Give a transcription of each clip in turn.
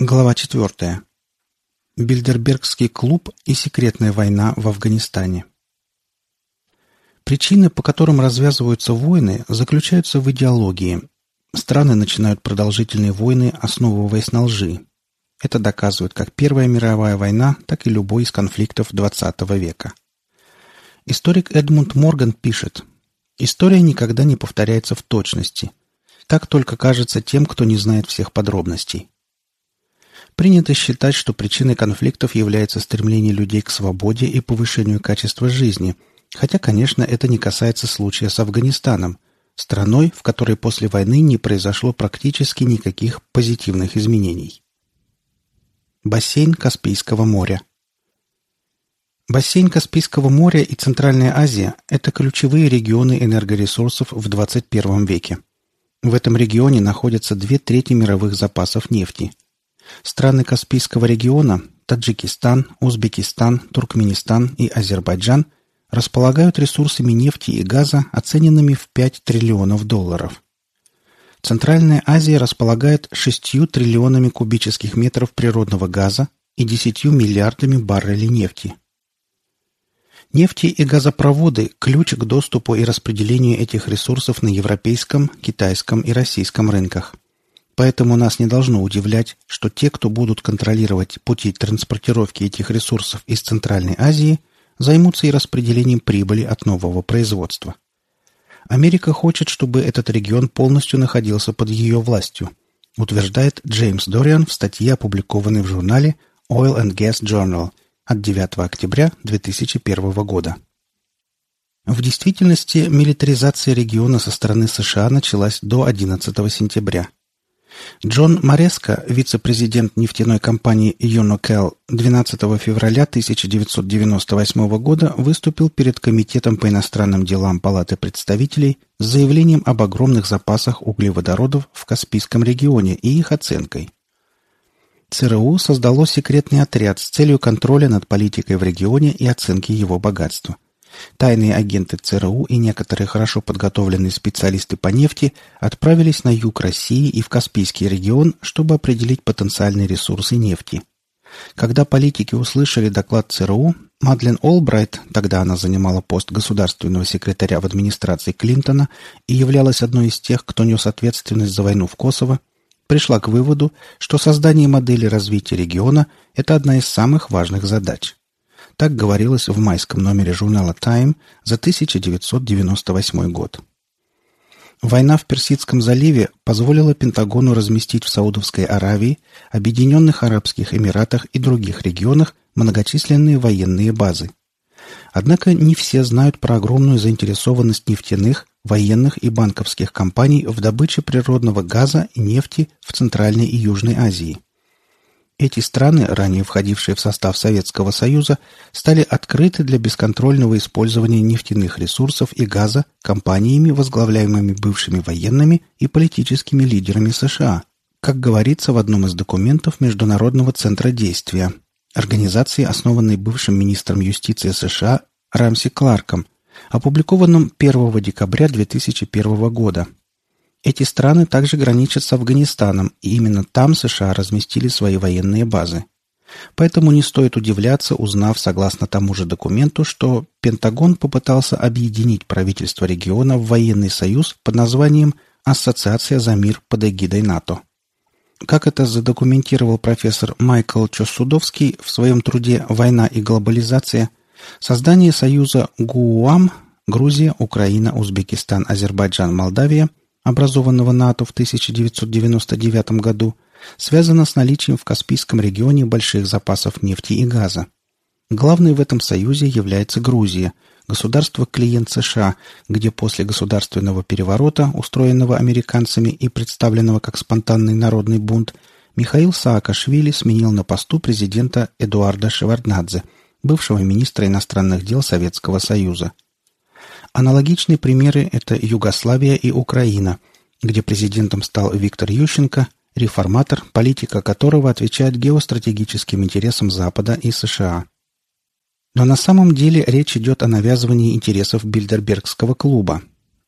Глава 4. Бильдербергский клуб и секретная война в Афганистане. Причины, по которым развязываются войны, заключаются в идеологии. Страны начинают продолжительные войны, основываясь на лжи. Это доказывает как Первая мировая война, так и любой из конфликтов XX века. Историк Эдмунд Морган пишет, «История никогда не повторяется в точности. Так только кажется тем, кто не знает всех подробностей. Принято считать, что причиной конфликтов является стремление людей к свободе и повышению качества жизни, хотя, конечно, это не касается случая с Афганистаном, страной, в которой после войны не произошло практически никаких позитивных изменений. Бассейн Каспийского моря Бассейн Каспийского моря и Центральная Азия – это ключевые регионы энергоресурсов в 21 веке. В этом регионе находятся две трети мировых запасов нефти – Страны Каспийского региона – Таджикистан, Узбекистан, Туркменистан и Азербайджан – располагают ресурсами нефти и газа, оцененными в 5 триллионов долларов. Центральная Азия располагает 6 триллионами кубических метров природного газа и 10 миллиардами баррелей нефти. Нефти и газопроводы – ключ к доступу и распределению этих ресурсов на европейском, китайском и российском рынках – Поэтому нас не должно удивлять, что те, кто будут контролировать пути транспортировки этих ресурсов из Центральной Азии, займутся и распределением прибыли от нового производства. Америка хочет, чтобы этот регион полностью находился под ее властью, утверждает Джеймс Дориан в статье, опубликованной в журнале Oil and Gas Journal от 9 октября 2001 года. В действительности, милитаризация региона со стороны США началась до 11 сентября – Джон Мореско, вице-президент нефтяной компании Юнокел, 12 февраля 1998 года выступил перед Комитетом по иностранным делам Палаты представителей с заявлением об огромных запасах углеводородов в Каспийском регионе и их оценкой. ЦРУ создало секретный отряд с целью контроля над политикой в регионе и оценки его богатства – Тайные агенты ЦРУ и некоторые хорошо подготовленные специалисты по нефти отправились на юг России и в Каспийский регион, чтобы определить потенциальные ресурсы нефти. Когда политики услышали доклад ЦРУ, Мадлен Олбрайт, тогда она занимала пост государственного секретаря в администрации Клинтона и являлась одной из тех, кто нес ответственность за войну в Косово, пришла к выводу, что создание модели развития региона – это одна из самых важных задач. Так говорилось в майском номере журнала «Тайм» за 1998 год. Война в Персидском заливе позволила Пентагону разместить в Саудовской Аравии, Объединенных Арабских Эмиратах и других регионах многочисленные военные базы. Однако не все знают про огромную заинтересованность нефтяных, военных и банковских компаний в добыче природного газа и нефти в Центральной и Южной Азии. Эти страны, ранее входившие в состав Советского Союза, стали открыты для бесконтрольного использования нефтяных ресурсов и газа компаниями, возглавляемыми бывшими военными и политическими лидерами США, как говорится в одном из документов Международного центра действия, организации, основанной бывшим министром юстиции США Рамси Кларком, опубликованном 1 декабря 2001 года – эти страны также граничат с Афганистаном, и именно там США разместили свои военные базы. Поэтому не стоит удивляться, узнав, согласно тому же документу, что Пентагон попытался объединить правительство региона в военный союз под названием «Ассоциация за мир под эгидой НАТО». Как это задокументировал профессор Майкл Чосудовский в своем труде «Война и глобализация», создание союза ГУАМ – Грузия, Украина, Узбекистан, Азербайджан, Молдавия – образованного НАТО в 1999 году, связано с наличием в Каспийском регионе больших запасов нефти и газа. Главной в этом союзе является Грузия, государство-клиент США, где после государственного переворота, устроенного американцами и представленного как спонтанный народный бунт, Михаил Саакашвили сменил на посту президента Эдуарда Шеварднадзе, бывшего министра иностранных дел Советского Союза – Аналогичные примеры – это Югославия и Украина, где президентом стал Виктор Ющенко, реформатор, политика которого отвечает геостратегическим интересам Запада и США. Но на самом деле речь идет о навязывании интересов Бильдербергского клуба.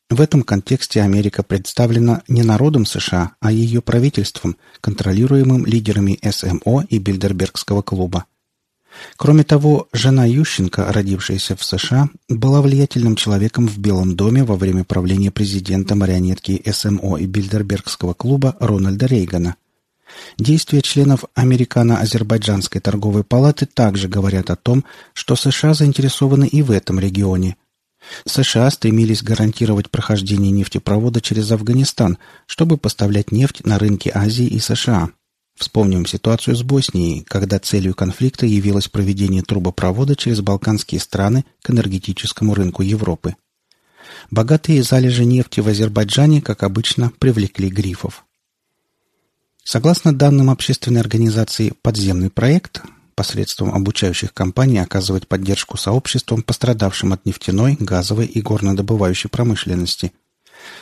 В этом контексте Америка представлена не народом США, а ее правительством, контролируемым лидерами СМО и Бильдербергского клуба. Кроме того, жена Ющенко, родившаяся в США, была влиятельным человеком в Белом доме во время правления президента марионетки СМО и Бильдербергского клуба Рональда Рейгана. Действия членов Американо-Азербайджанской торговой палаты также говорят о том, что США заинтересованы и в этом регионе. США стремились гарантировать прохождение нефтепровода через Афганистан, чтобы поставлять нефть на рынки Азии и США. Вспомним ситуацию с Боснией, когда целью конфликта явилось проведение трубопровода через балканские страны к энергетическому рынку Европы. Богатые залежи нефти в Азербайджане, как обычно, привлекли грифов. Согласно данным общественной организации «Подземный проект», посредством обучающих компаний оказывать поддержку сообществам, пострадавшим от нефтяной, газовой и горнодобывающей промышленности.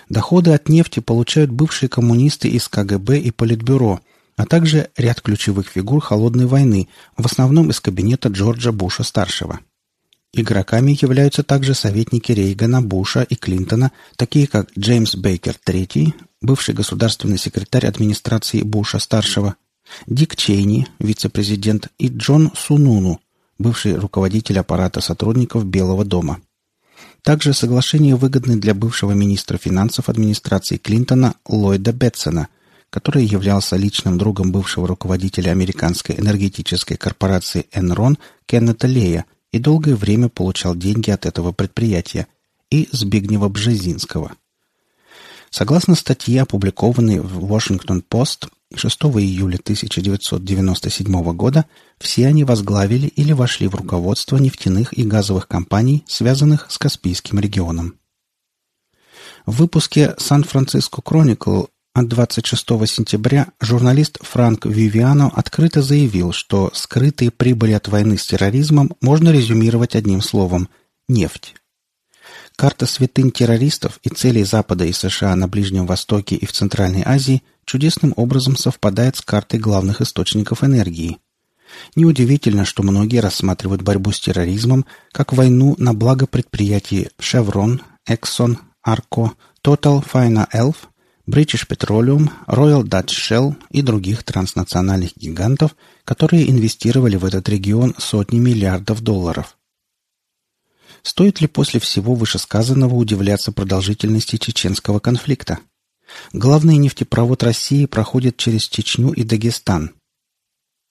Доходы от нефти получают бывшие коммунисты из КГБ и Политбюро, а также ряд ключевых фигур холодной войны, в основном из кабинета Джорджа Буша-старшего. Игроками являются также советники Рейгана, Буша и Клинтона, такие как Джеймс Бейкер III, бывший государственный секретарь администрации Буша-старшего, Дик Чейни, вице-президент, и Джон Сунуну, бывший руководитель аппарата сотрудников Белого дома. Также соглашение выгодны для бывшего министра финансов администрации Клинтона Ллойда Бетсона, который являлся личным другом бывшего руководителя американской энергетической корпорации Enron Кеннета Лея и долгое время получал деньги от этого предприятия, и Збигнева Бжезинского. Согласно статье, опубликованной в Washington Post 6 июля 1997 года, все они возглавили или вошли в руководство нефтяных и газовых компаний, связанных с Каспийским регионом. В выпуске «Сан-Франциско Chronicle от 26 сентября журналист Франк Вивиано открыто заявил, что скрытые прибыли от войны с терроризмом можно резюмировать одним словом – нефть. Карта святынь террористов и целей Запада и США на Ближнем Востоке и в Центральной Азии чудесным образом совпадает с картой главных источников энергии. Неудивительно, что многие рассматривают борьбу с терроризмом как войну на благо предприятий Chevron, Exxon, Arco, Total Fina Elf – British Petroleum, Royal Dutch Shell и других транснациональных гигантов, которые инвестировали в этот регион сотни миллиардов долларов. Стоит ли после всего вышесказанного удивляться продолжительности чеченского конфликта? Главный нефтепровод России проходит через Чечню и Дагестан.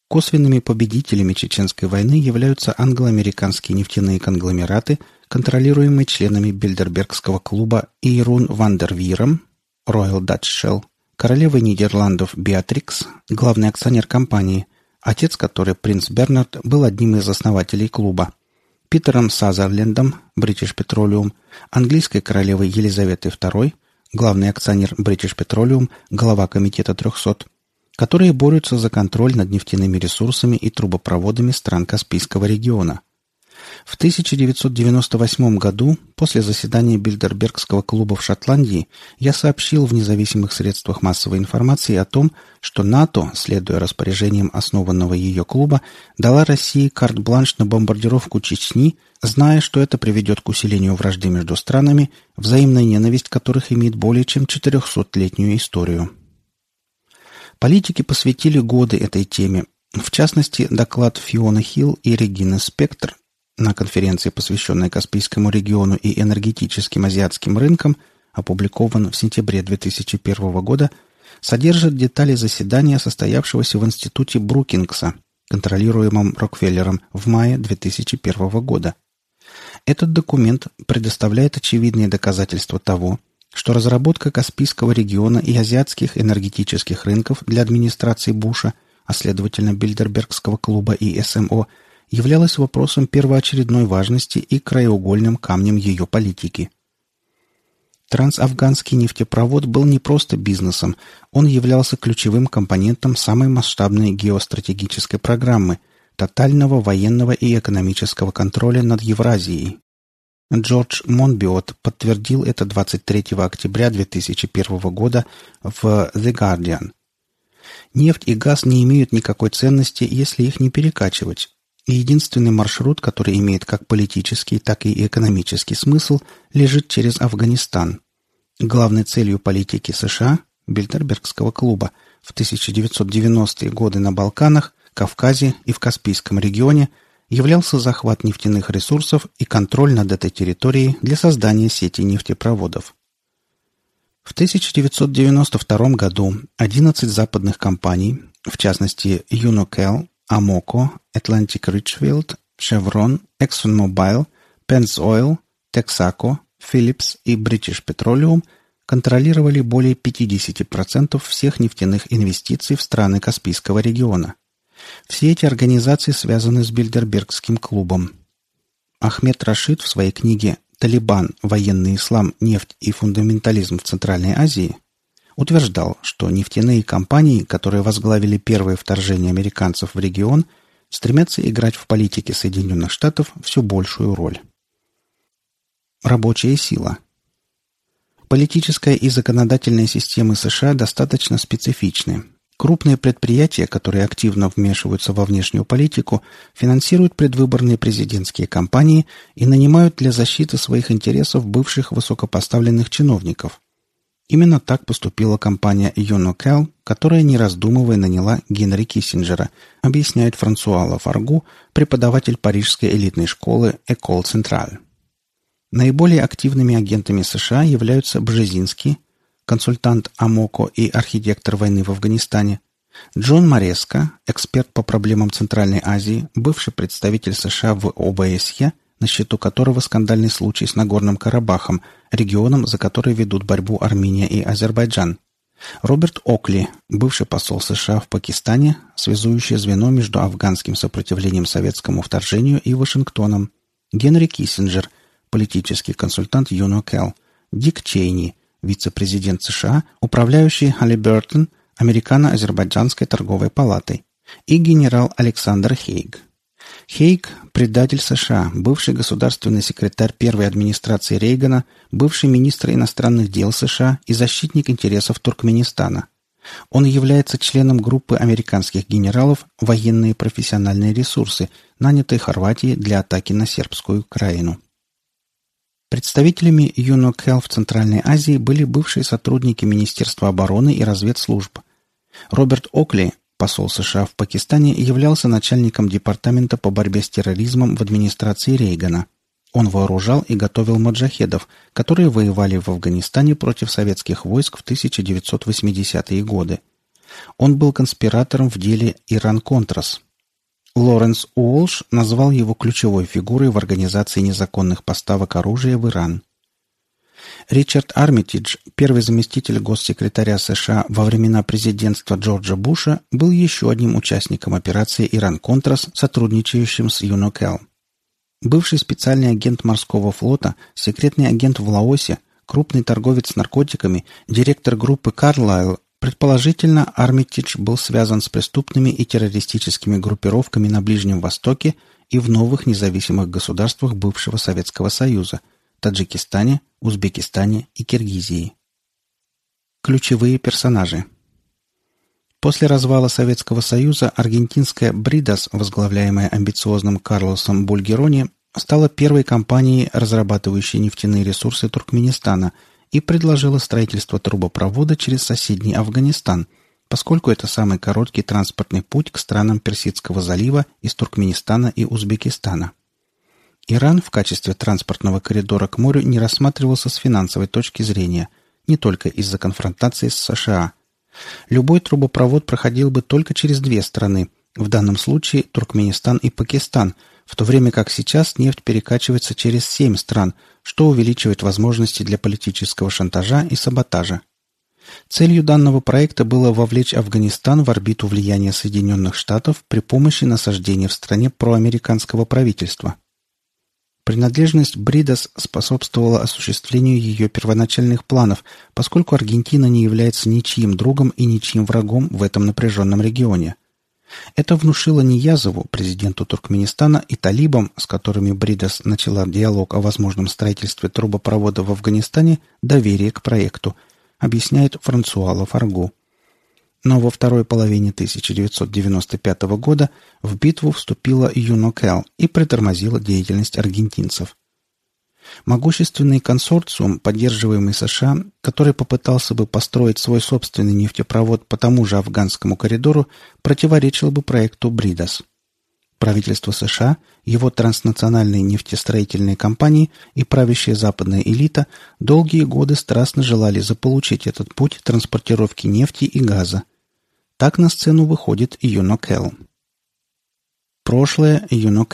Косвенными победителями Чеченской войны являются англо-американские нефтяные конгломераты, контролируемые членами Бильдербергского клуба Ирун Вандервиром Royal Dutch Shell, королевой Нидерландов Беатрикс, главный акционер компании, отец которой, принц Бернард, был одним из основателей клуба, Питером Сазерлендом, British Petroleum, английской королевой Елизаветой II, главный акционер British Petroleum, глава комитета 300, которые борются за контроль над нефтяными ресурсами и трубопроводами стран Каспийского региона – в 1998 году, после заседания Бильдербергского клуба в Шотландии, я сообщил в независимых средствах массовой информации о том, что НАТО, следуя распоряжениям основанного ее клуба, дала России карт-бланш на бомбардировку Чечни, зная, что это приведет к усилению вражды между странами, взаимная ненависть которых имеет более чем 400-летнюю историю. Политики посвятили годы этой теме, в частности, доклад Фиона Хилл и Регины Спектр на конференции, посвященной Каспийскому региону и энергетическим азиатским рынкам, опубликован в сентябре 2001 года, содержит детали заседания, состоявшегося в Институте Брукингса, контролируемом Рокфеллером, в мае 2001 года. Этот документ предоставляет очевидные доказательства того, что разработка Каспийского региона и азиатских энергетических рынков для администрации Буша, а следовательно Бильдербергского клуба и СМО – являлось вопросом первоочередной важности и краеугольным камнем ее политики. Трансафганский нефтепровод был не просто бизнесом, он являлся ключевым компонентом самой масштабной геостратегической программы – тотального военного и экономического контроля над Евразией. Джордж Монбиот подтвердил это 23 октября 2001 года в The Guardian. Нефть и газ не имеют никакой ценности, если их не перекачивать, и единственный маршрут, который имеет как политический, так и экономический смысл, лежит через Афганистан. Главной целью политики США, Бильдербергского клуба, в 1990-е годы на Балканах, Кавказе и в Каспийском регионе являлся захват нефтяных ресурсов и контроль над этой территорией для создания сети нефтепроводов. В 1992 году 11 западных компаний, в частности Unocal, Amoco, Atlantic Richfield, Chevron, ExxonMobil, Pennzoil, Texaco, Philips и British Petroleum контролировали более 50% всех нефтяных инвестиций в страны Каспийского региона. Все эти организации связаны с Бильдербергским клубом. Ахмед Рашид в своей книге «Талибан. Военный ислам, нефть и фундаментализм в Центральной Азии» утверждал, что нефтяные компании, которые возглавили первое вторжение американцев в регион, стремятся играть в политике Соединенных Штатов все большую роль. Рабочая сила. Политическая и законодательная системы США достаточно специфичны. Крупные предприятия, которые активно вмешиваются во внешнюю политику, финансируют предвыборные президентские кампании и нанимают для защиты своих интересов бывших высокопоставленных чиновников. Именно так поступила компания Unocal, которая, не раздумывая, наняла Генри Киссинджера, объясняет Франсуа Лафаргу, преподаватель парижской элитной школы École Centrale. Наиболее активными агентами США являются Бжезинский, консультант АМОКО и архитектор войны в Афганистане, Джон Мореско, эксперт по проблемам Центральной Азии, бывший представитель США в ОБСЕ, на счету которого скандальный случай с Нагорным Карабахом, регионом, за который ведут борьбу Армения и Азербайджан. Роберт Окли, бывший посол США в Пакистане, связующее звено между афганским сопротивлением советскому вторжению и Вашингтоном. Генри Киссинджер, политический консультант Юно Келл, Дик Чейни, вице-президент США, управляющий Халибертон, Американо-Азербайджанской торговой палатой, и генерал Александр Хейг. Хейг – предатель США, бывший государственный секретарь первой администрации Рейгана, бывший министр иностранных дел США и защитник интересов Туркменистана. Он является членом группы американских генералов «Военные профессиональные ресурсы», нанятой Хорватией для атаки на сербскую краину. Представителями ЮНОКЭЛ в Центральной Азии были бывшие сотрудники Министерства обороны и разведслужб. Роберт Окли, посол США в Пакистане, являлся начальником Департамента по борьбе с терроризмом в администрации Рейгана. Он вооружал и готовил маджахедов, которые воевали в Афганистане против советских войск в 1980-е годы. Он был конспиратором в деле «Иран-Контрас», Лоренс Уолш назвал его ключевой фигурой в организации незаконных поставок оружия в Иран. Ричард Армитидж, первый заместитель госсекретаря США во времена президентства Джорджа Буша, был еще одним участником операции «Иран-Контрас», сотрудничающим с ЮНОКЭЛ. Бывший специальный агент морского флота, секретный агент в Лаосе, крупный торговец наркотиками, директор группы «Карлайл» Предположительно, Армитидж был связан с преступными и террористическими группировками на Ближнем Востоке и в новых независимых государствах бывшего Советского Союза – Таджикистане, Узбекистане и Киргизии. Ключевые персонажи После развала Советского Союза аргентинская «Бридас», возглавляемая амбициозным Карлосом Бульгерони, стала первой компанией, разрабатывающей нефтяные ресурсы Туркменистана – и предложила строительство трубопровода через соседний Афганистан, поскольку это самый короткий транспортный путь к странам Персидского залива из Туркменистана и Узбекистана. Иран в качестве транспортного коридора к морю не рассматривался с финансовой точки зрения, не только из-за конфронтации с США. Любой трубопровод проходил бы только через две страны, в данном случае Туркменистан и Пакистан – в то время как сейчас нефть перекачивается через семь стран, что увеличивает возможности для политического шантажа и саботажа. Целью данного проекта было вовлечь Афганистан в орбиту влияния Соединенных Штатов при помощи насаждения в стране проамериканского правительства. Принадлежность Бридас способствовала осуществлению ее первоначальных планов, поскольку Аргентина не является ничьим другом и ничьим врагом в этом напряженном регионе – это внушило Ниязову, президенту Туркменистана, и талибам, с которыми Бридас начала диалог о возможном строительстве трубопровода в Афганистане, доверие к проекту, объясняет Франсуа Лафаргу. Но во второй половине 1995 года в битву вступила Юнокел и притормозила деятельность аргентинцев. Могущественный консорциум, поддерживаемый США, который попытался бы построить свой собственный нефтепровод по тому же афганскому коридору, противоречил бы проекту «Бридас». Правительство США, его транснациональные нефтестроительные компании и правящая западная элита долгие годы страстно желали заполучить этот путь транспортировки нефти и газа. Так на сцену выходит Юно. Прошлое Юно.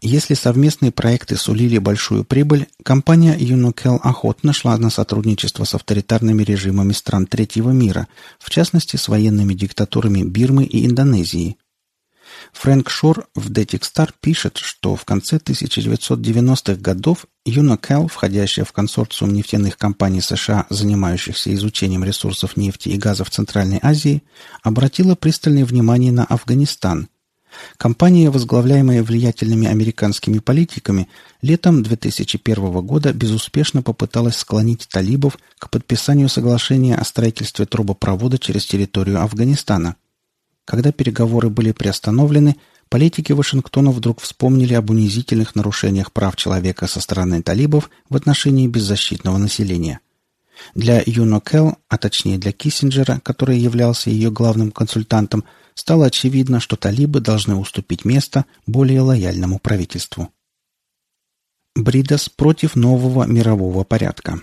Если совместные проекты сулили большую прибыль, компания Unical охотно шла на сотрудничество с авторитарными режимами стран третьего мира, в частности с военными диктатурами Бирмы и Индонезии. Фрэнк Шор в Dating Star пишет, что в конце 1990-х годов Unical, входящая в консорциум нефтяных компаний США, занимающихся изучением ресурсов нефти и газа в Центральной Азии, обратила пристальное внимание на Афганистан – Компания, возглавляемая влиятельными американскими политиками, летом 2001 года безуспешно попыталась склонить талибов к подписанию соглашения о строительстве трубопровода через территорию Афганистана. Когда переговоры были приостановлены, политики Вашингтона вдруг вспомнили об унизительных нарушениях прав человека со стороны талибов в отношении беззащитного населения. Для Юно Келл, а точнее для Киссинджера, который являлся ее главным консультантом, стало очевидно, что талибы должны уступить место более лояльному правительству. Бридас против нового мирового порядка.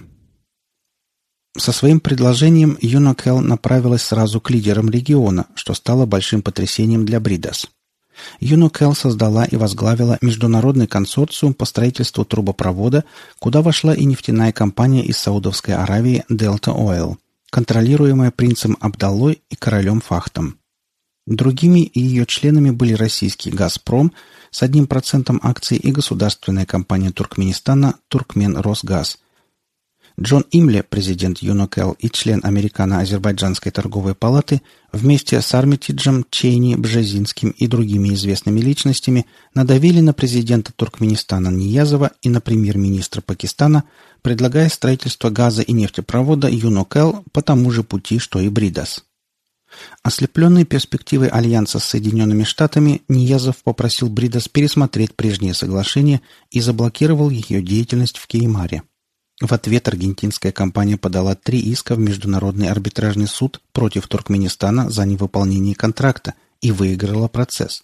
Со своим предложением Юнокел направилась сразу к лидерам региона, что стало большим потрясением для Бридас. Юнокел создала и возглавила международный консорциум по строительству трубопровода, куда вошла и нефтяная компания из Саудовской Аравии Delta Oil, контролируемая принцем Абдаллой и королем Фахтом. Другими ее членами были российский «Газпром» с одним процентом акций и государственная компания Туркменистана «Туркмен Росгаз». Джон Имле, президент Юнокел и член Американо-Азербайджанской торговой палаты, вместе с Армитиджем, Чейни, Бжезинским и другими известными личностями надавили на президента Туркменистана Ниязова и на премьер-министра Пакистана, предлагая строительство газа и нефтепровода Юнокел по тому же пути, что и Бридас. Ослепленный перспективой альянса с Соединенными Штатами, Ниязов попросил Бридас пересмотреть прежние соглашения и заблокировал ее деятельность в Кеймаре. В ответ аргентинская компания подала три иска в Международный арбитражный суд против Туркменистана за невыполнение контракта и выиграла процесс.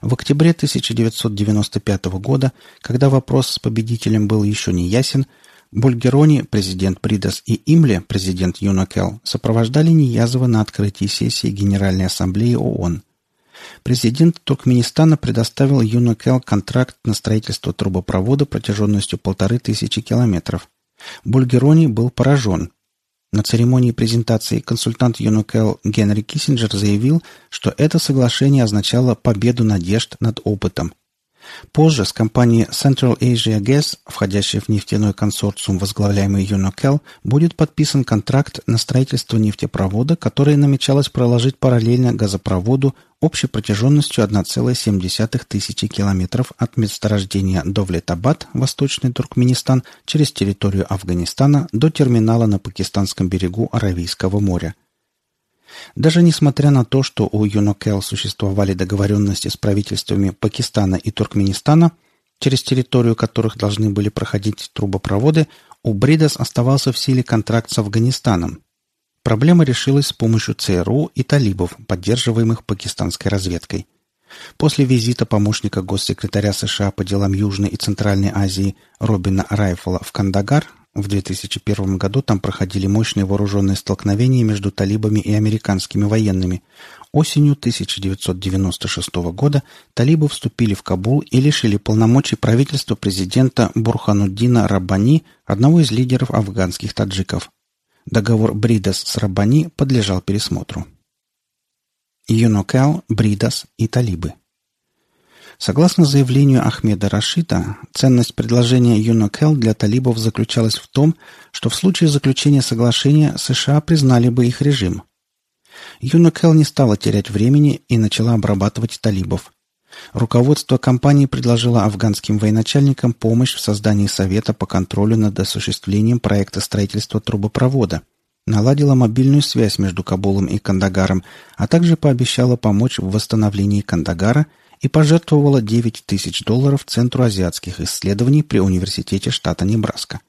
В октябре 1995 года, когда вопрос с победителем был еще не ясен, Бульгерони, президент Придас и Имле, президент Юнокел, сопровождали Ниязова на открытии сессии Генеральной Ассамблеи ООН. Президент Туркменистана предоставил Юнокел контракт на строительство трубопровода протяженностью полторы тысячи километров. Бульгерони был поражен. На церемонии презентации консультант Юнокел Генри Киссинджер заявил, что это соглашение означало победу надежд над опытом. Позже с компанией Central Asia Gas, входящей в нефтяной консорциум, возглавляемый Юнокел, будет подписан контракт на строительство нефтепровода, который намечалось проложить параллельно газопроводу общей протяженностью 1,7 тысячи километров от месторождения Довлетабад, Восточный Туркменистан, через территорию Афганистана до терминала на пакистанском берегу Аравийского моря – даже несмотря на то, что у Юнокел существовали договоренности с правительствами Пакистана и Туркменистана, через территорию которых должны были проходить трубопроводы, у Бридас оставался в силе контракт с Афганистаном. Проблема решилась с помощью ЦРУ и талибов, поддерживаемых пакистанской разведкой. После визита помощника госсекретаря США по делам Южной и Центральной Азии Робина Райфола в Кандагар в 2001 году там проходили мощные вооруженные столкновения между талибами и американскими военными. Осенью 1996 года талибы вступили в Кабул и лишили полномочий правительства президента Бурхануддина Раббани, одного из лидеров афганских таджиков. Договор Бридас с Раббани подлежал пересмотру. Юнокал, Бридас и талибы – Согласно заявлению Ахмеда Рашида, ценность предложения Юнокел для талибов заключалась в том, что в случае заключения соглашения США признали бы их режим. Юнокел не стала терять времени и начала обрабатывать талибов. Руководство компании предложило афганским военачальникам помощь в создании Совета по контролю над осуществлением проекта строительства трубопровода, наладила мобильную связь между Кабулом и Кандагаром, а также пообещала помочь в восстановлении Кандагара и пожертвовала 9 тысяч долларов Центру азиатских исследований при Университете штата Небраска.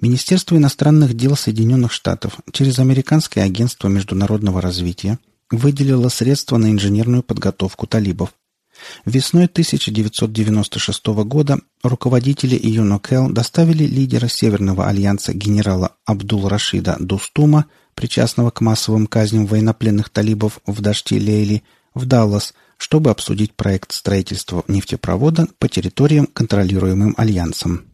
Министерство иностранных дел Соединенных Штатов через Американское агентство международного развития выделило средства на инженерную подготовку талибов. Весной 1996 года руководители ЮНОКЭЛ доставили лидера Северного альянса генерала Абдул-Рашида Дустума, причастного к массовым казням военнопленных талибов в Дашти Лейли, в Даллас, чтобы обсудить проект строительства нефтепровода по территориям, контролируемым Альянсом.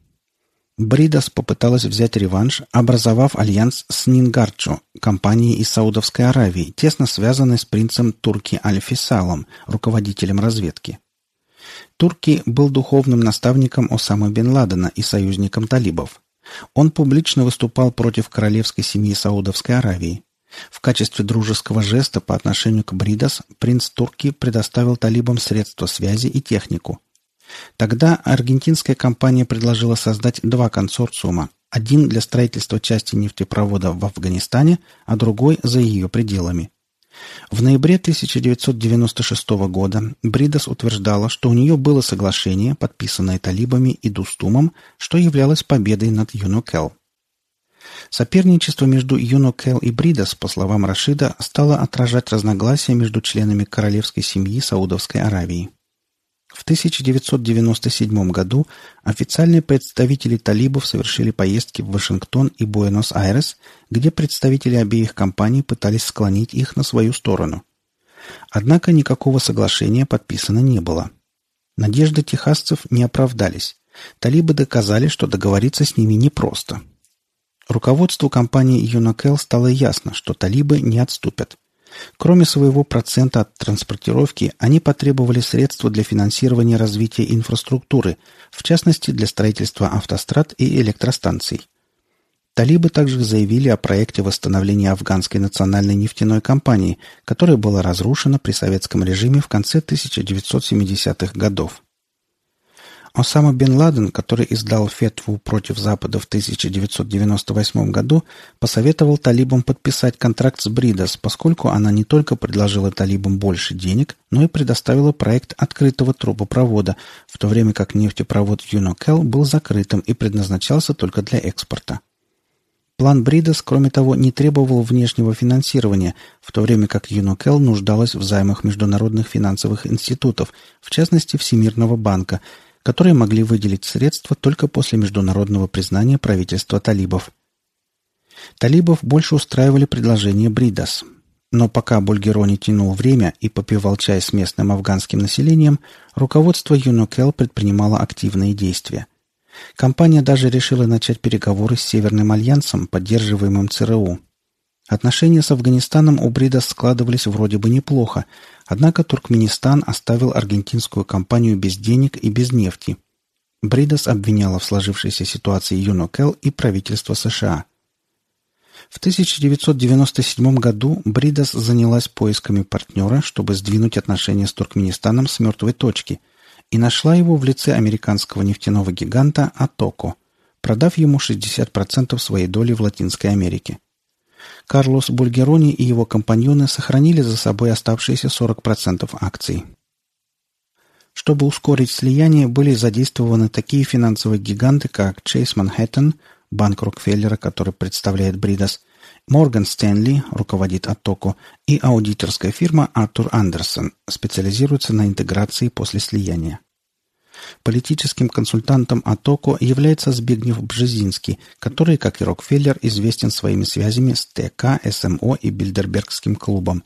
Бридас попыталась взять реванш, образовав альянс с Нингарчо, компанией из Саудовской Аравии, тесно связанной с принцем Турки Аль-Фисалом, руководителем разведки. Турки был духовным наставником Осамы бен Ладена и союзником талибов. Он публично выступал против королевской семьи Саудовской Аравии. В качестве дружеского жеста по отношению к Бридас принц Турки предоставил талибам средства связи и технику – Тогда аргентинская компания предложила создать два консорциума. Один для строительства части нефтепровода в Афганистане, а другой за ее пределами. В ноябре 1996 года Бридас утверждала, что у нее было соглашение, подписанное талибами и Дустумом, что являлось победой над Юнокел. Соперничество между Юнокел и Бридас, по словам Рашида, стало отражать разногласия между членами королевской семьи Саудовской Аравии. В 1997 году официальные представители талибов совершили поездки в Вашингтон и Буэнос-Айрес, где представители обеих компаний пытались склонить их на свою сторону. Однако никакого соглашения подписано не было. Надежды техасцев не оправдались. Талибы доказали, что договориться с ними непросто. Руководству компании Юнокел стало ясно, что талибы не отступят – Кроме своего процента от транспортировки, они потребовали средства для финансирования развития инфраструктуры, в частности для строительства автострад и электростанций. Талибы также заявили о проекте восстановления афганской национальной нефтяной компании, которая была разрушена при советском режиме в конце 1970-х годов. Осама бен Ладен, который издал фетву против Запада в 1998 году, посоветовал талибам подписать контракт с Бридас, поскольку она не только предложила талибам больше денег, но и предоставила проект открытого трубопровода, в то время как нефтепровод Юнокел был закрытым и предназначался только для экспорта. План Бридас, кроме того, не требовал внешнего финансирования, в то время как Юнокел нуждалась в займах международных финансовых институтов, в частности Всемирного банка – которые могли выделить средства только после международного признания правительства талибов. Талибов больше устраивали предложение Бридас. Но пока Бульгерони тянул время и попивал чай с местным афганским населением, руководство Юнокел предпринимало активные действия. Компания даже решила начать переговоры с Северным альянсом, поддерживаемым ЦРУ. Отношения с Афганистаном у Бридас складывались вроде бы неплохо, однако Туркменистан оставил аргентинскую компанию без денег и без нефти. Бридас обвиняла в сложившейся ситуации Юнокел и правительство США. В 1997 году Бридас занялась поисками партнера, чтобы сдвинуть отношения с Туркменистаном с мертвой точки, и нашла его в лице американского нефтяного гиганта Атоко, продав ему 60% своей доли в Латинской Америке. Карлос Бульгерони и его компаньоны сохранили за собой оставшиеся 40% акций. Чтобы ускорить слияние, были задействованы такие финансовые гиганты, как Chase Manhattan, банк Рокфеллера, который представляет Бридас, Морган Стэнли, руководит Оттоко, и аудиторская фирма Артур Андерсон, специализируется на интеграции после слияния. Политическим консультантом Атоко является Збигнев Бжезинский, который, как и Рокфеллер, известен своими связями с ТК, СМО и Бильдербергским клубом.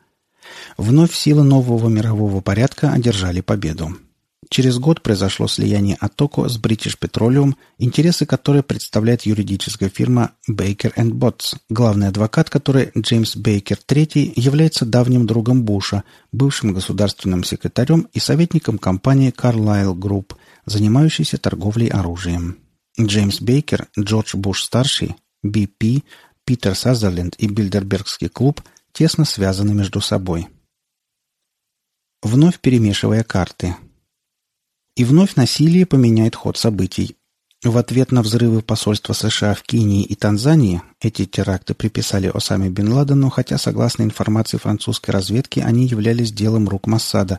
Вновь силы нового мирового порядка одержали победу. Через год произошло слияние Атоко с British Petroleum, интересы которой представляет юридическая фирма Baker Botts, главный адвокат которой Джеймс Бейкер III является давним другом Буша, бывшим государственным секретарем и советником компании Carlyle Group, занимающейся торговлей оружием. Джеймс Бейкер, Джордж Буш-старший, BP, Питер Сазерленд и Бильдербергский клуб тесно связаны между собой. Вновь перемешивая карты – и вновь насилие поменяет ход событий. В ответ на взрывы посольства США в Кении и Танзании эти теракты приписали Осаме бен Ладену, хотя, согласно информации французской разведки, они являлись делом рук Массада.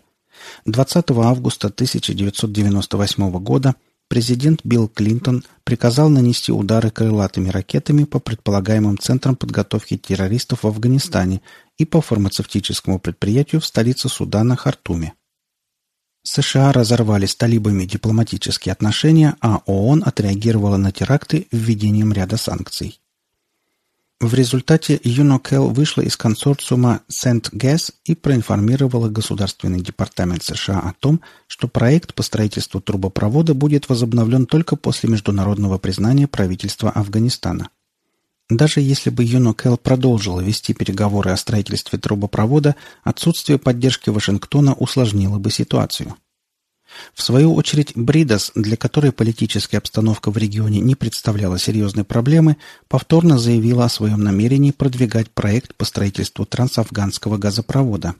20 августа 1998 года президент Билл Клинтон приказал нанести удары крылатыми ракетами по предполагаемым центрам подготовки террористов в Афганистане и по фармацевтическому предприятию в столице Судана Хартуме. США разорвали с талибами дипломатические отношения, а ООН отреагировала на теракты введением ряда санкций. В результате UNOCEL вышла из консорциума CENT-GAS и проинформировала Государственный департамент США о том, что проект по строительству трубопровода будет возобновлен только после международного признания правительства Афганистана. Даже если бы UNOCEL продолжила вести переговоры о строительстве трубопровода, отсутствие поддержки Вашингтона усложнило бы ситуацию. В свою очередь, Бридас, для которой политическая обстановка в регионе не представляла серьезной проблемы, повторно заявила о своем намерении продвигать проект по строительству трансафганского газопровода.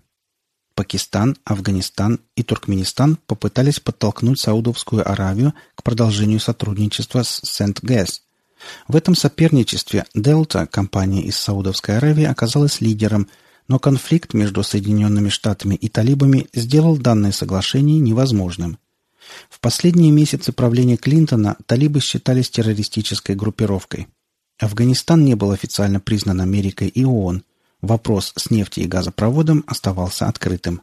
Пакистан, Афганистан и Туркменистан попытались подтолкнуть Саудовскую Аравию к продолжению сотрудничества с Сент-Гэс. В этом соперничестве Delta, компания из Саудовской Аравии, оказалась лидером – но конфликт между Соединенными Штатами и талибами сделал данное соглашение невозможным. В последние месяцы правления Клинтона талибы считались террористической группировкой. Афганистан не был официально признан Америкой и ООН. Вопрос с нефти и газопроводом оставался открытым.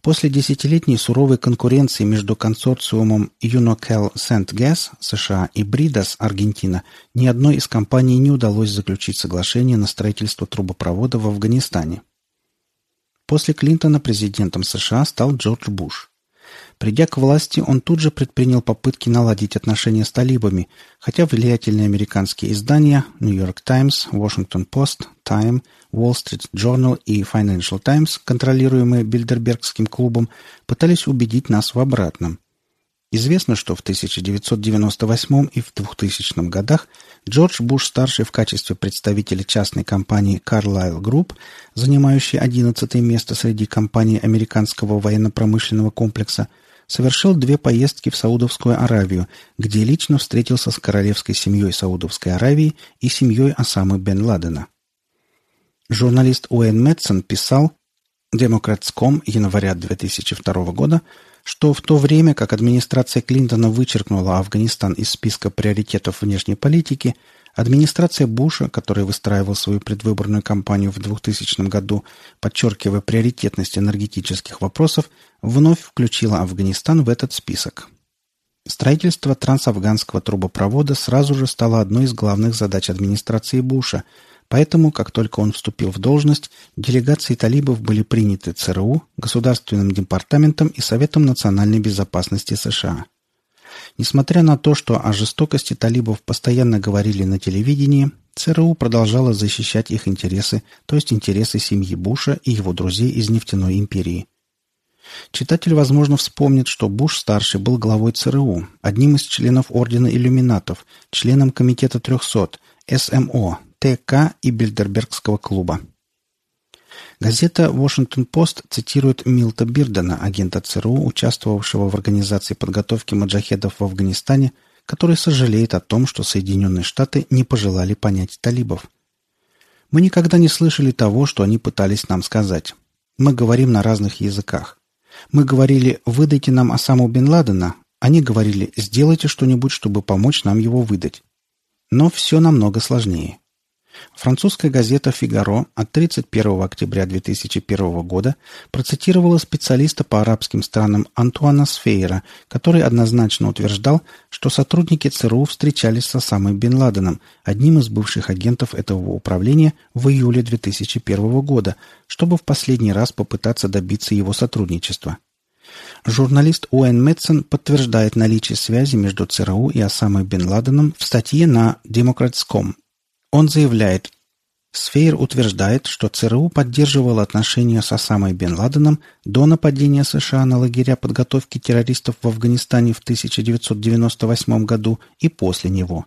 После десятилетней суровой конкуренции между консорциумом Unocal Gas США и Bridas Аргентина ни одной из компаний не удалось заключить соглашение на строительство трубопровода в Афганистане. После Клинтона президентом США стал Джордж Буш. Придя к власти, он тут же предпринял попытки наладить отношения с талибами, хотя влиятельные американские издания York Times, Washington Post, Time, Wall Street Journal и Financial Times, контролируемые Бильдербергским клубом, пытались убедить нас в обратном. Известно, что в 1998 и в 2000 годах Джордж Буш-старший в качестве представителя частной компании Carlyle Group, занимающей 11 место среди компаний американского военно-промышленного комплекса, совершил две поездки в Саудовскую Аравию, где лично встретился с королевской семьей Саудовской Аравии и семьей Осамы бен Ладена. Журналист Уэйн Мэтсон писал Демократском января 2002 года, что в то время, как администрация Клинтона вычеркнула Афганистан из списка приоритетов внешней политики, администрация Буша, который выстраивал свою предвыборную кампанию в 2000 году, подчеркивая приоритетность энергетических вопросов, вновь включила Афганистан в этот список. Строительство трансафганского трубопровода сразу же стало одной из главных задач администрации Буша – Поэтому, как только он вступил в должность, делегации талибов были приняты ЦРУ, Государственным департаментом и Советом национальной безопасности США. Несмотря на то, что о жестокости талибов постоянно говорили на телевидении, ЦРУ продолжала защищать их интересы, то есть интересы семьи Буша и его друзей из нефтяной империи. Читатель, возможно, вспомнит, что Буш-старший был главой ЦРУ, одним из членов Ордена Иллюминатов, членом Комитета 300, СМО, ТК и Бильдербергского клуба. Газета «Вашингтон-Пост» цитирует Милта Бирдена, агента ЦРУ, участвовавшего в организации подготовки маджахедов в Афганистане, который сожалеет о том, что Соединенные Штаты не пожелали понять талибов. Мы никогда не слышали того, что они пытались нам сказать. Мы говорим на разных языках. Мы говорили «выдайте нам Осаму Бен Ладена», они говорили «сделайте что-нибудь, чтобы помочь нам его выдать». Но все намного сложнее. Французская газета «Фигаро» от 31 октября 2001 года процитировала специалиста по арабским странам Антуана Сфейера, который однозначно утверждал, что сотрудники ЦРУ встречались со самым Бен Ладеном, одним из бывших агентов этого управления, в июле 2001 года, чтобы в последний раз попытаться добиться его сотрудничества. Журналист Уэн Мэтсон подтверждает наличие связи между ЦРУ и Осамой Бен Ладеном в статье на Democrats.com он заявляет, Сфейр утверждает, что ЦРУ поддерживал отношения с Осамой бен Ладеном до нападения США на лагеря подготовки террористов в Афганистане в 1998 году и после него.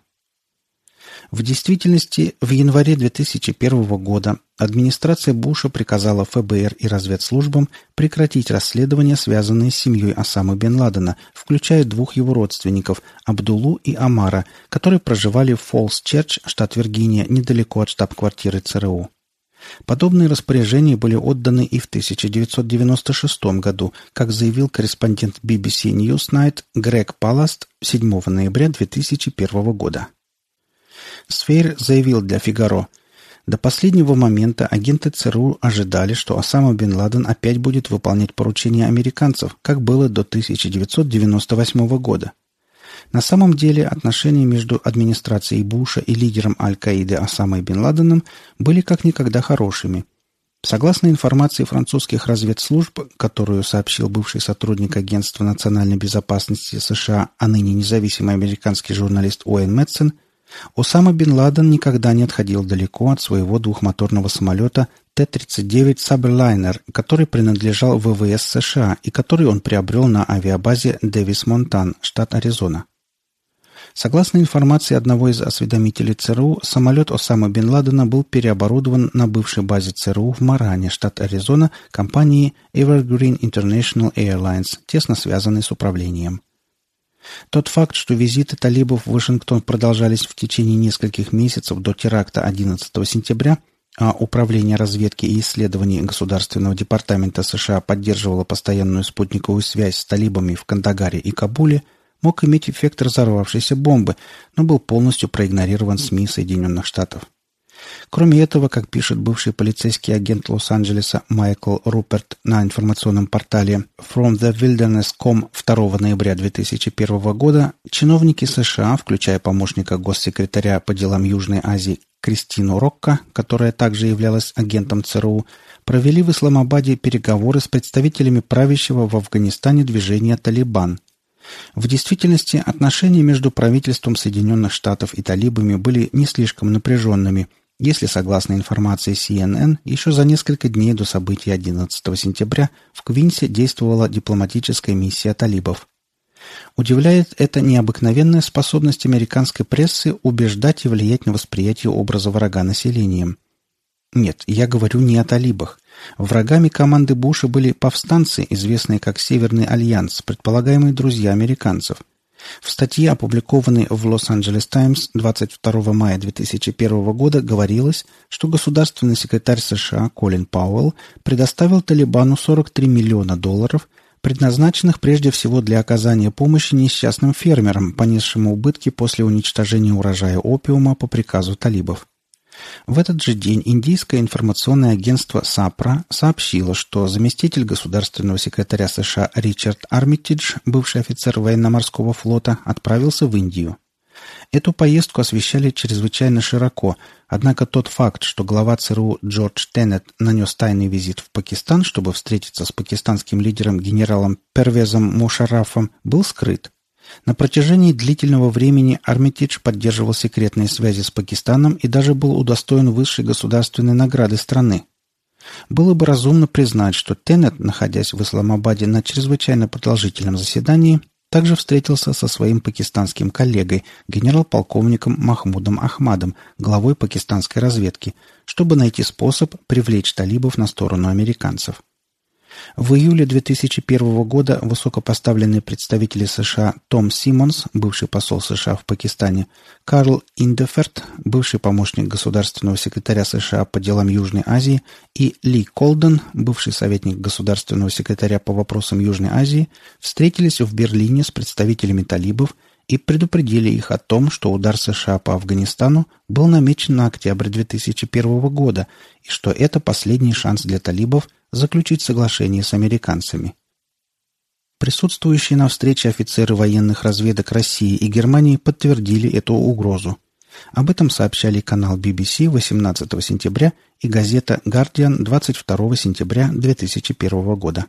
В действительности, в январе 2001 года администрация Буша приказала ФБР и разведслужбам прекратить расследования, связанные с семьей Осамы бен Ладена, включая двух его родственников – Абдулу и Амара, которые проживали в Фолс-Черч, штат Виргиния, недалеко от штаб-квартиры ЦРУ. Подобные распоряжения были отданы и в 1996 году, как заявил корреспондент BBC Newsnight Грег Паласт 7 ноября 2001 года. Сфейр заявил для «Фигаро», до последнего момента агенты ЦРУ ожидали, что Осама бен Ладен опять будет выполнять поручения американцев, как было до 1998 года. На самом деле отношения между администрацией Буша и лидером Аль-Каиды Осамой бен Ладеном были как никогда хорошими. Согласно информации французских разведслужб, которую сообщил бывший сотрудник Агентства национальной безопасности США, а ныне независимый американский журналист Уэйн Мэтсон, Осама бен Ладен никогда не отходил далеко от своего двухмоторного самолета Т-39 Саберлайнер, который принадлежал ВВС США и который он приобрел на авиабазе Дэвис-Монтан, штат Аризона. Согласно информации одного из осведомителей ЦРУ, самолет Осама бен Ладена был переоборудован на бывшей базе ЦРУ в Маране, штат Аризона, компанией Evergreen International Airlines, тесно связанной с управлением. Тот факт, что визиты талибов в Вашингтон продолжались в течение нескольких месяцев до теракта 11 сентября, а Управление разведки и исследований Государственного департамента США поддерживало постоянную спутниковую связь с талибами в Кандагаре и Кабуле, мог иметь эффект разорвавшейся бомбы, но был полностью проигнорирован СМИ Соединенных Штатов. Кроме этого, как пишет бывший полицейский агент Лос-Анджелеса Майкл Руперт на информационном портале FromTheWilderness.com 2 ноября 2001 года, чиновники США, включая помощника госсекретаря по делам Южной Азии Кристину Рокко, которая также являлась агентом ЦРУ, провели в Исламабаде переговоры с представителями правящего в Афганистане движения «Талибан». В действительности отношения между правительством Соединенных Штатов и талибами были не слишком напряженными – если, согласно информации CNN, еще за несколько дней до событий 11 сентября в Квинсе действовала дипломатическая миссия талибов. Удивляет это необыкновенная способность американской прессы убеждать и влиять на восприятие образа врага населением. Нет, я говорю не о талибах. Врагами команды Буша были повстанцы, известные как Северный Альянс, предполагаемые друзья американцев – в статье, опубликованной в Лос-Анджелес Таймс 22 мая 2001 года, говорилось, что государственный секретарь США Колин Пауэлл предоставил Талибану 43 миллиона долларов, предназначенных прежде всего для оказания помощи несчастным фермерам, понесшим убытки после уничтожения урожая опиума по приказу талибов. В этот же день индийское информационное агентство САПРА сообщило, что заместитель государственного секретаря США Ричард Армитидж, бывший офицер военно-морского флота, отправился в Индию. Эту поездку освещали чрезвычайно широко, однако тот факт, что глава ЦРУ Джордж Теннет нанес тайный визит в Пакистан, чтобы встретиться с пакистанским лидером генералом Первезом Мушарафом, был скрыт. На протяжении длительного времени Армитидж поддерживал секретные связи с Пакистаном и даже был удостоен высшей государственной награды страны. Было бы разумно признать, что Теннет, находясь в Исламабаде на чрезвычайно продолжительном заседании, также встретился со своим пакистанским коллегой, генерал-полковником Махмудом Ахмадом, главой пакистанской разведки, чтобы найти способ привлечь талибов на сторону американцев. В июле 2001 года высокопоставленные представители США Том Симмонс, бывший посол США в Пакистане, Карл Индеферт, бывший помощник государственного секретаря США по делам Южной Азии, и Ли Колден, бывший советник государственного секретаря по вопросам Южной Азии, встретились в Берлине с представителями талибов и предупредили их о том, что удар США по Афганистану был намечен на октябрь 2001 года и что это последний шанс для талибов – заключить соглашение с американцами. Присутствующие на встрече офицеры военных разведок России и Германии подтвердили эту угрозу. Об этом сообщали канал BBC 18 сентября и газета Guardian 22 сентября 2001 года.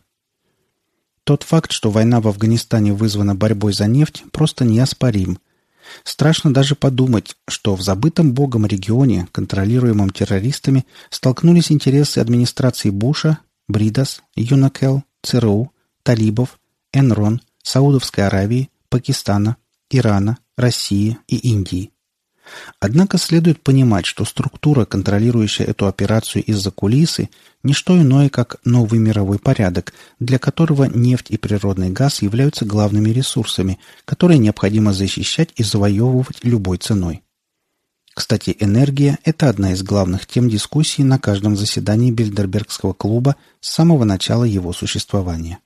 Тот факт, что война в Афганистане вызвана борьбой за нефть, просто неоспорим. Страшно даже подумать, что в забытом богом регионе, контролируемом террористами, столкнулись интересы администрации Буша, Бридас, Юнакел, ЦРУ, Талибов, Энрон, Саудовской Аравии, Пакистана, Ирана, России и Индии. Однако следует понимать, что структура, контролирующая эту операцию из-за кулисы, не что иное, как новый мировой порядок, для которого нефть и природный газ являются главными ресурсами, которые необходимо защищать и завоевывать любой ценой. Кстати, энергия – это одна из главных тем дискуссий на каждом заседании Бильдербергского клуба с самого начала его существования.